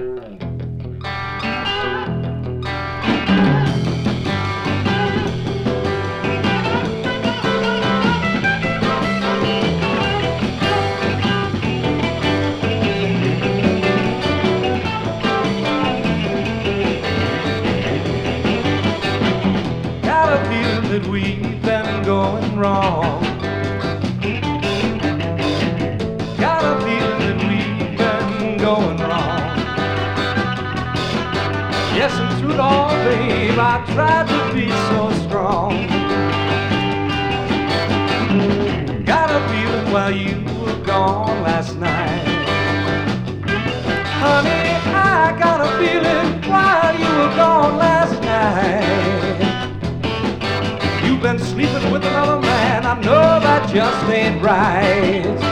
Got a feeling that we've been going wrong. Yes, and through it all, babe, I tried to be so strong. Got a feeling while you were gone last night. Honey, I got a feeling while you were gone last night. You've been sleeping with another man. I know that just ain't right.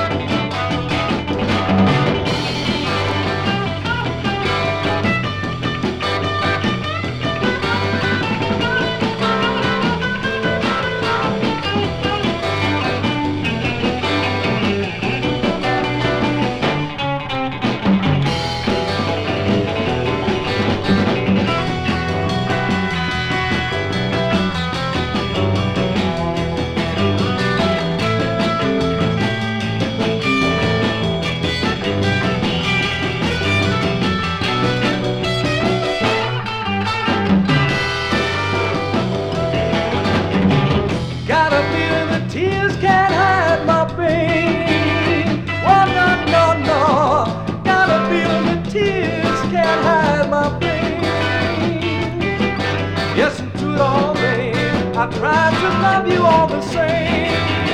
I tried to love you all the same.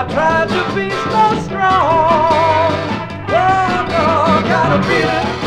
I tried to be so strong. Oh, no, gotta beat it.